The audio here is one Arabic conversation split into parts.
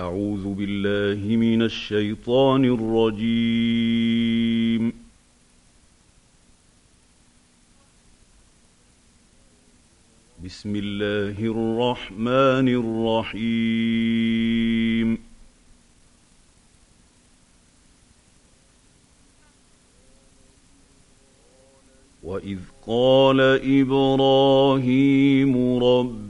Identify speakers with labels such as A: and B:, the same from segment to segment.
A: أعوذ بالله من الشيطان الرجيم. بسم الله الرحمن الرحيم. وإذ قال إبراهيم رب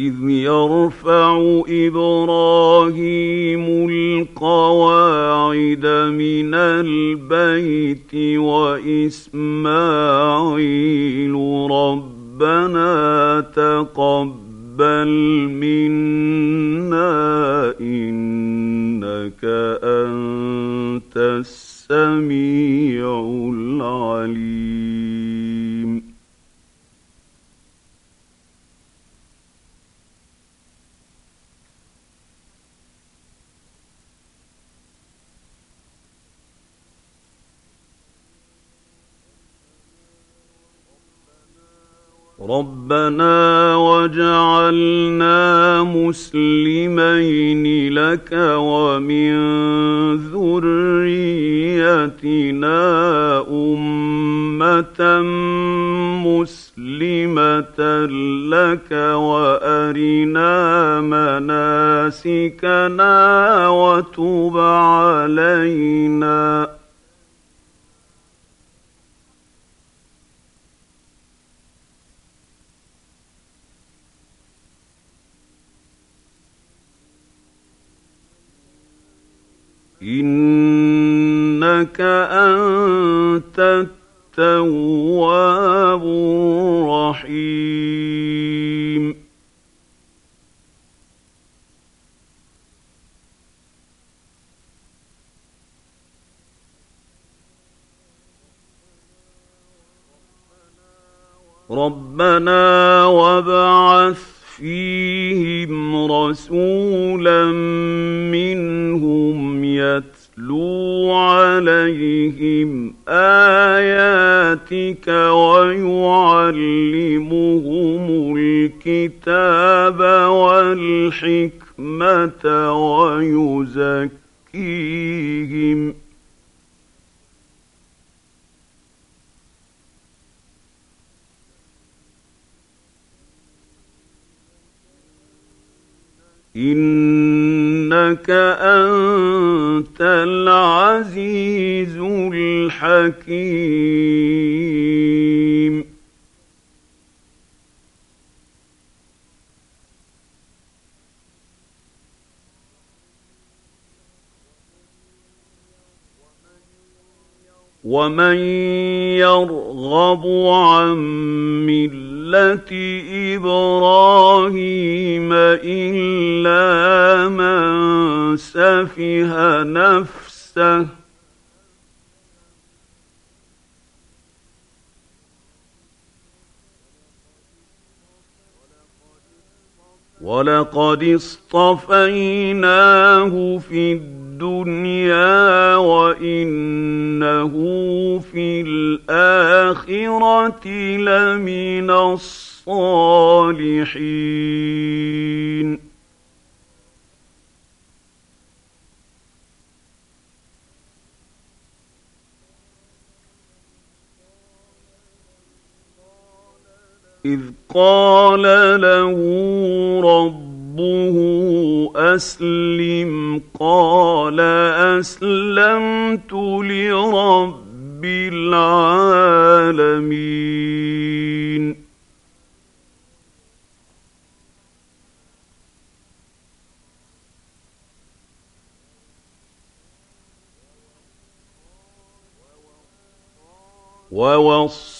A: واذ يرفع إبراهيم القواعد من البيت وإسماعيل ربنا تقبل منا أنت التواب الرحيم. ربنا وابعث فيهم رسولا منهم يتلو عليهم آياتك ويعلمهم الكتاب والحكمة ويزكيهم إنك أنت العزيز الحكيم. ومن يرغب عن ملة إبراهيم إلا من سفه نفسه. ولقد اصطفيناه في الدنيا الدنيا وإنه في الآخرة لمن الصالحين. إذ قال له رب ربه اسلم قال اسلمت لرب العالمين ووصى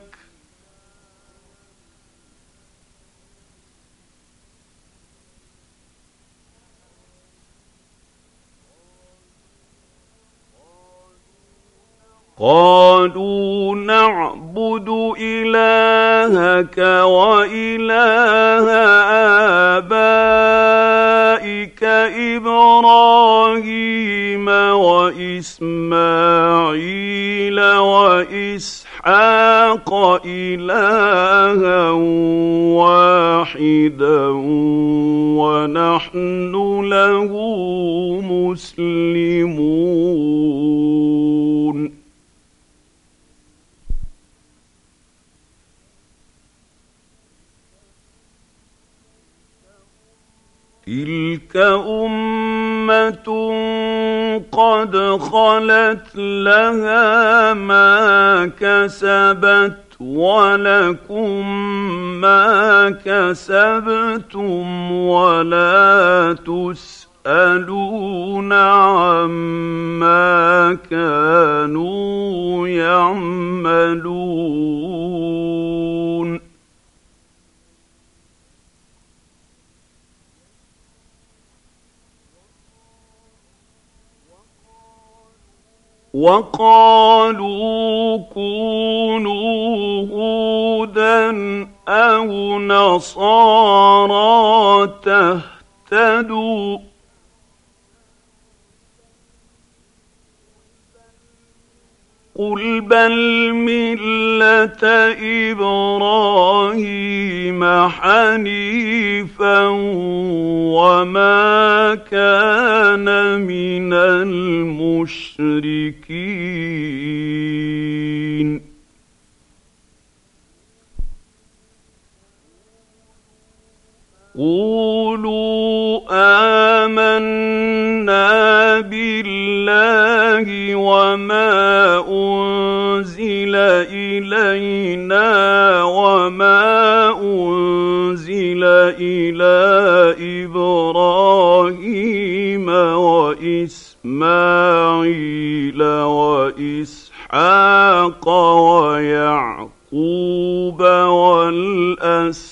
A: قالوا نعبد إلهك وإله آبائك إبراهيم وإسماعيل وإسحاق إلها واحدا ونحن له مسلمون. تلك امه قد خلت لها ما كسبت ولكم ما كسبتم ولا تسالون عما كانوا يعملون وقالوا كونوا هودا أو نصارى تهتدوا قل بل مله إبراهيم حنيفا وما كان من المشركين قولوا امنا بالله وما أنزل إلينا وما أنزل إلى إبراهيم وإسماعيل وإسحاق ويعقوب والاسباط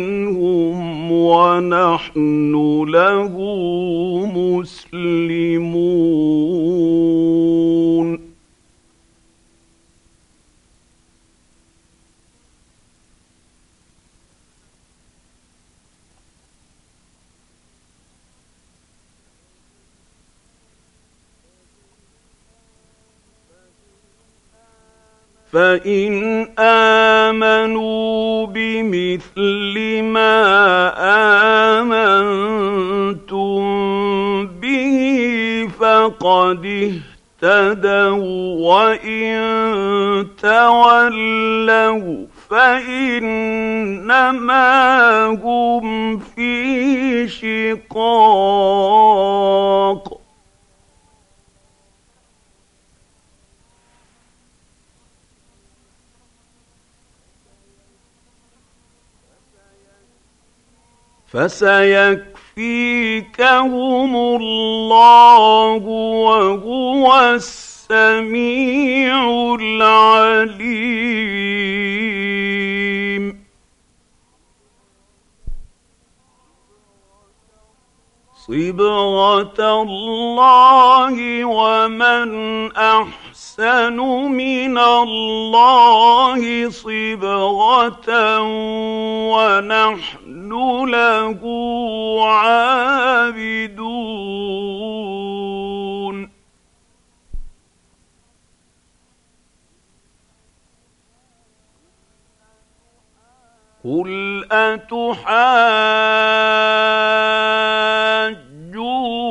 A: ونحن له مسلمون. فان امنوا بمثل ما امنتم به فقد اهتدوا وان تولوا فانما هم في شقاق فسيكفيكهم الله وهو السميع العليم. صبغة الله ومن احسن أحسن من الله صبغة ونحن له عابدون. قل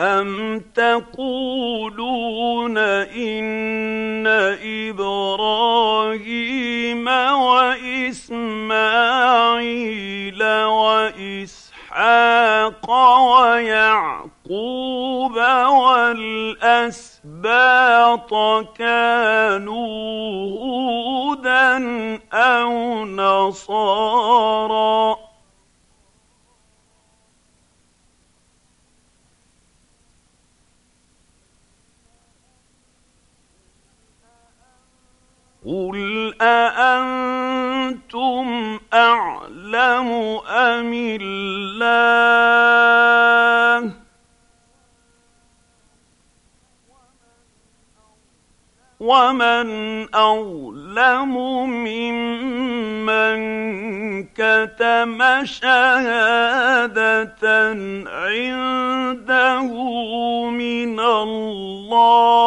A: أم تقولون إن إبراهيم وإسماعيل وإسحاق ويعقوب والأسباط كانوا هودا أو نصارى قل أأنتم أعلم أم الله؟ ومن أظلم ممن كتم شهادة عنده من الله.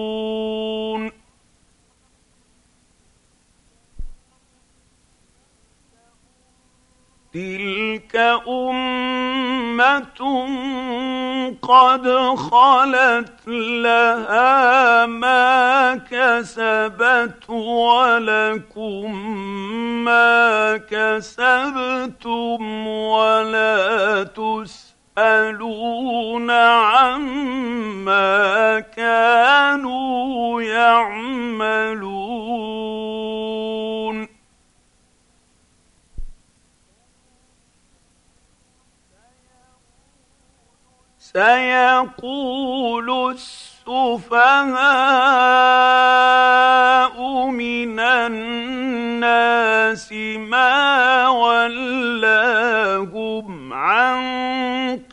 A: تلك أمة قد خلت لها ما كسبت ولكم ما كسبتم ولا تسألون عما كانوا يعملون. سيقول السفهاء من الناس ما ولاهم عن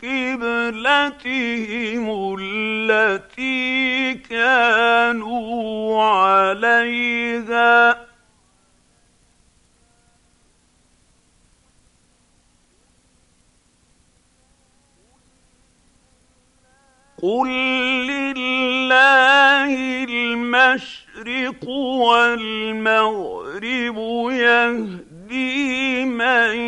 A: قبلتهم التي كانوا عليها قل لله المشرق والمغرب يهدي من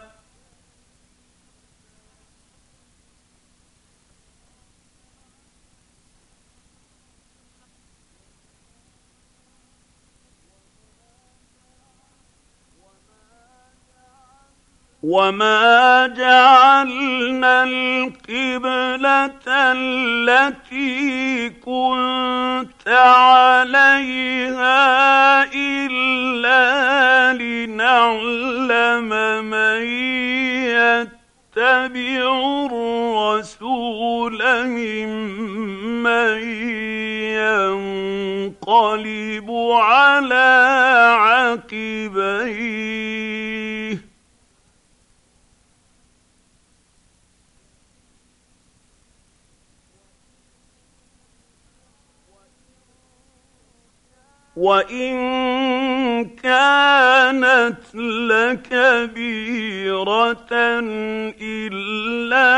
A: وما جعلنا القبله التي كنت عليها الا لنعلم من يتبع الرسول ممن ينقلب على عقبيه وان كانت لكبيره الا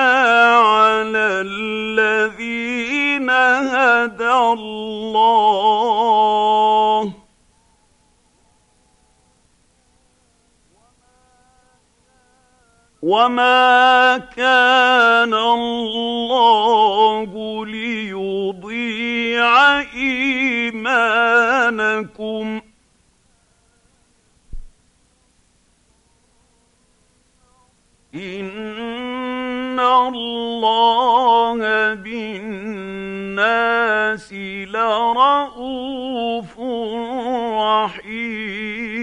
A: على الذين هدى الله وما كان الله ليضيع ايمانكم لرءوف رحيم.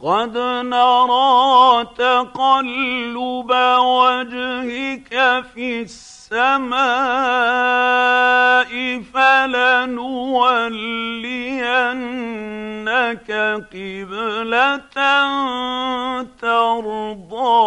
A: قد نرى تقلب وجهك في السماء فلنولينك قبلة ترضاها.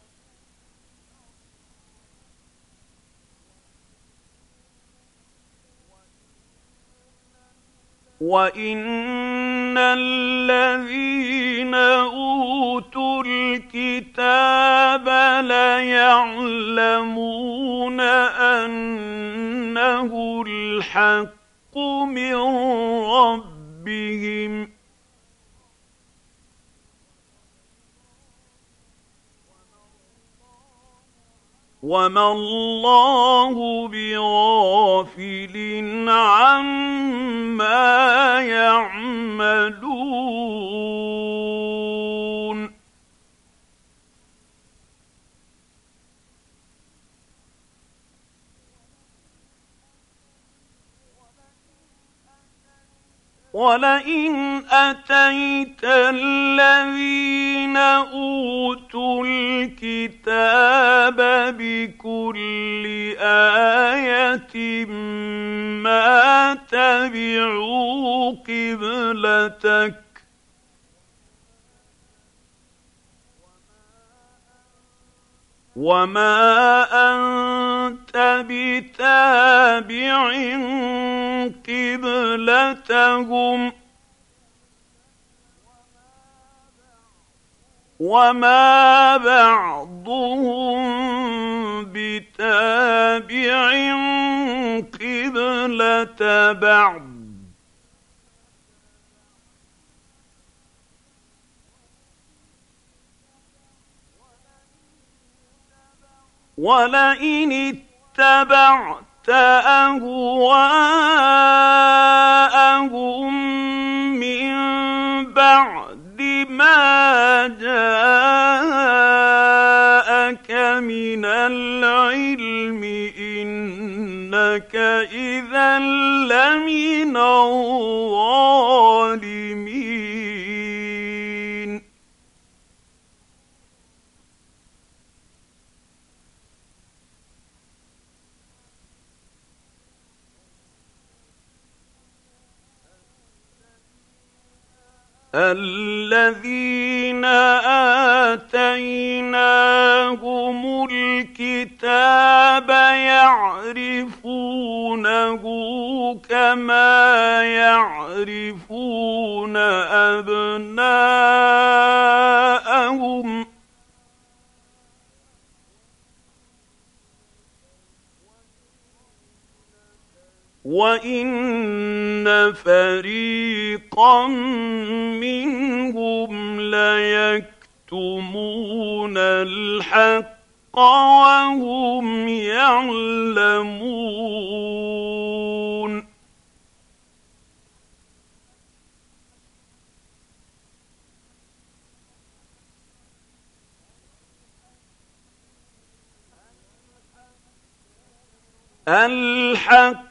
A: وان الذين اوتوا الكتاب ليعلمون انه الحق من ربهم وما الله بغافل عما يعملون ولئن اتيت الذين اوتوا الكتاب بكل آية ما تبعوا قبلتك. وما أنت بتابع قبلتهم. وما بعضهم بتابع قبله بعض ولئن اتبعت اهواءهم من بعد ما جاءك من العلم إنك إذا لمن الظالمين الذين آتيناهم الكتاب يعرفونه كما يعرفون أبناءهم وان فريقا منهم ليكتمون الحق وهم يعلمون الحق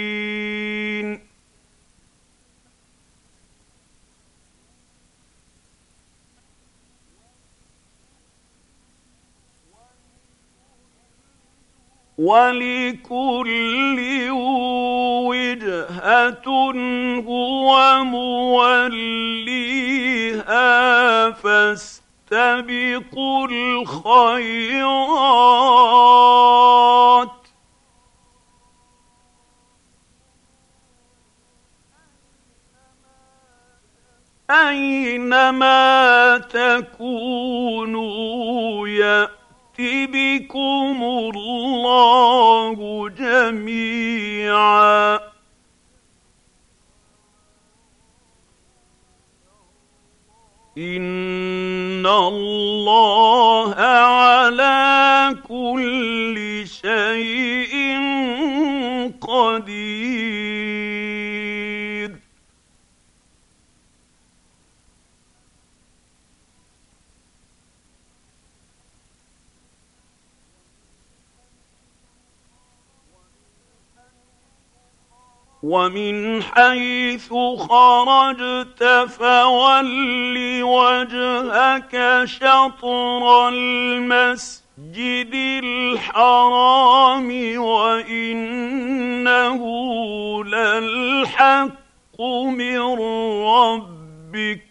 A: ولكل وجهة هو موليها فاستبقوا الخيرات. أينما تكونوا يأتي بكم الله جميعا. ان الله ومن حيث خرجت فول وجهك شطر المسجد الحرام وإنه للحق من ربك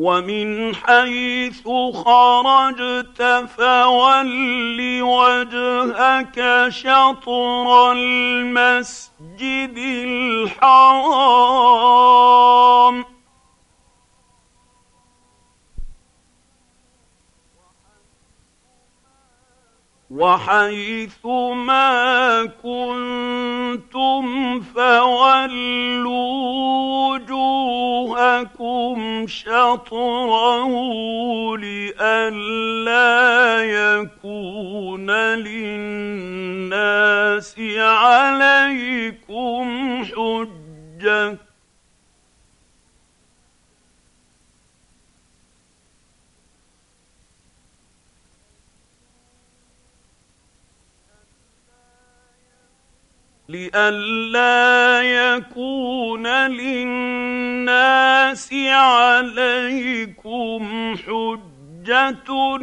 A: ومن حيث خرجت فول وجهك شطر المسجد الحرام. وحيث ما كنتم فولوا وجوهكم شطره لئلا يكون للناس عليكم لئلا يكون للناس عليكم حجة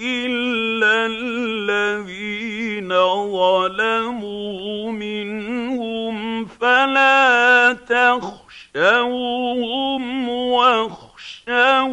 A: إلا الذين ظلموا منهم فلا تخشوهم واخشوني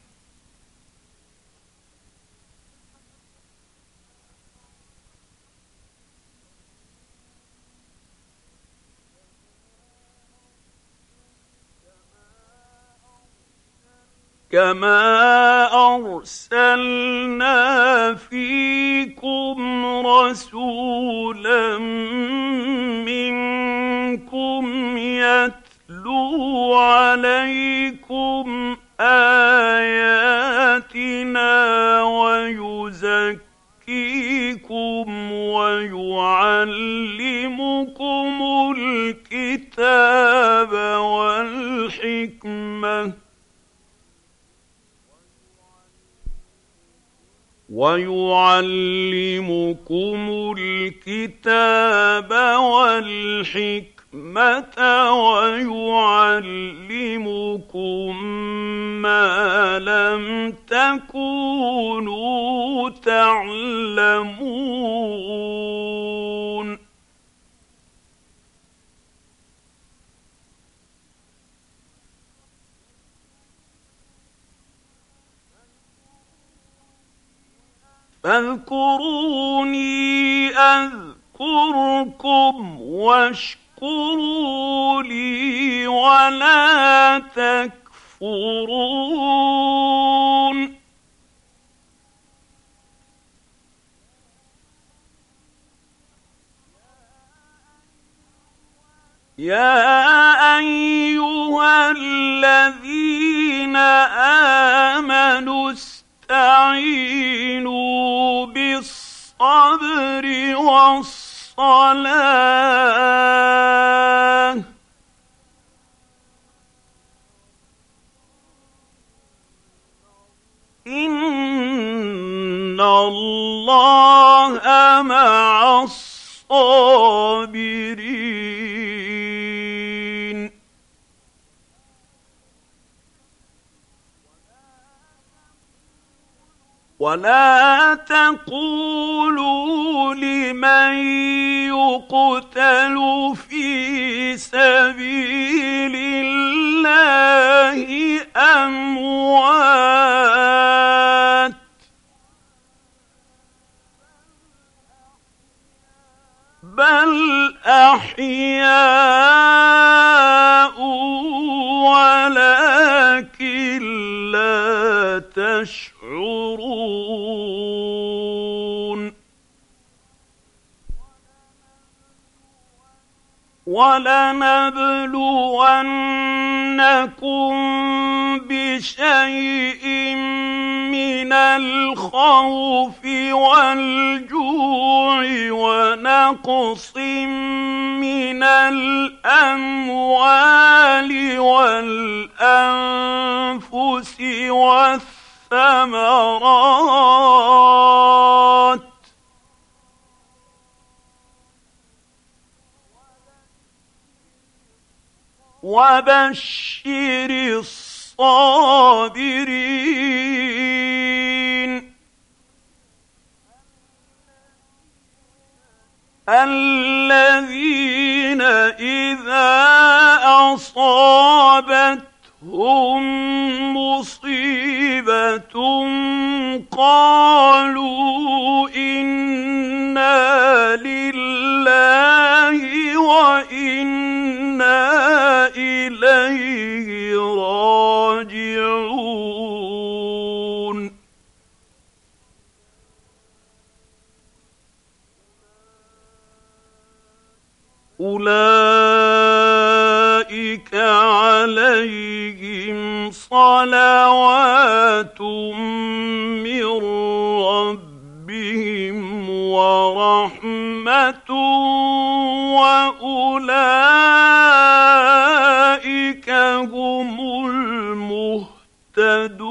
A: كما ارسلنا فيكم رسولا منكم يتلو عليكم اياتنا ويزكيكم ويعلمكم الكتاب والحكمه ويعلمكم الكتاب والحكمه ويعلمكم ما لم تكونوا تعلمون فاذكروني أذكركم واشكروا لي ولا تكفرون. يا أيها الذين آمنوا استعينوا بالصبر والصلاه ان الله مع الصابرين ولا تقولوا لمن يقتل في سبيل الله اموات بل احياء ولنبلونكم بشيء من الخوف والجوع ونقص من الأموال والأنفس والثمرات. وبشر الصابرين. الذين إذا أصابتهم مصيبة قالوا أولئك عليهم صلوات من ربهم ورحمة وأولئك هم المهتدون.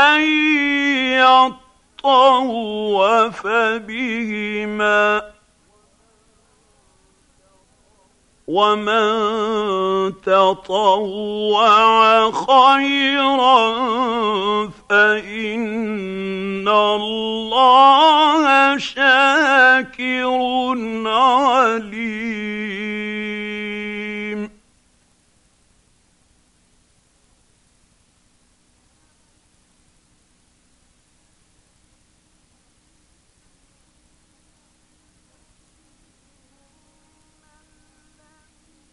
A: ان يطوف بهما ومن تطوع خيرا فان الله شاكر عليم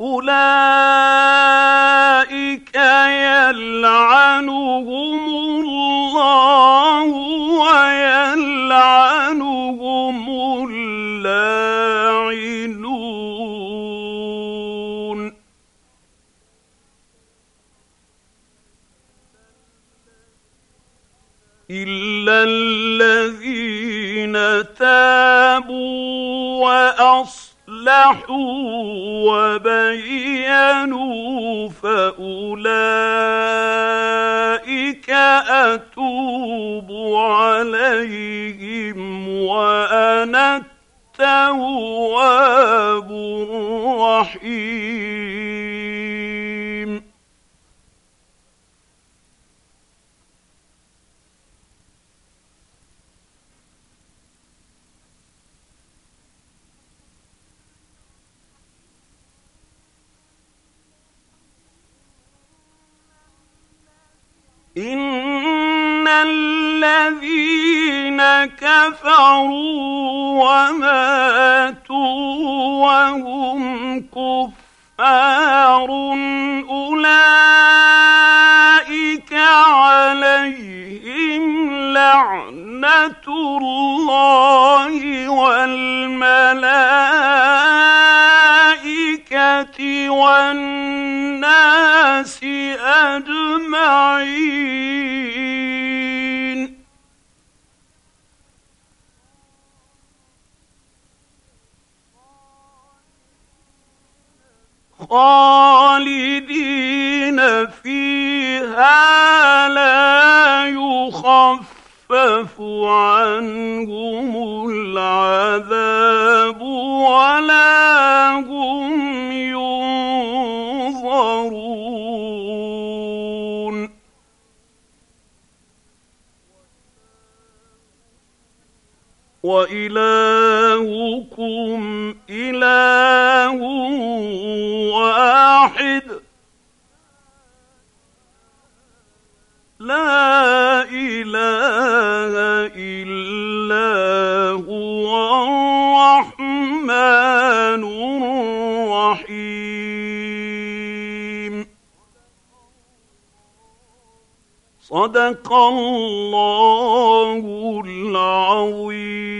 A: أولئك يلعنهم الله ويلعنهم اللاعنون. إلا الذين تابوا واصلحوا وبينوا فأولئك أتوب عليهم وأنا التواب الرحيم. ان الذين كفروا وماتوا وهم كفار أولئك عليهم لعنة الله والملائكة والناس أجمعين. خالدين فيها لا يخفف عنهم العذاب ولا هم ينظرون. وإلهكم إله واحد. لا إله إلا هو الرحمن الرحيم. صدق الله العظيم.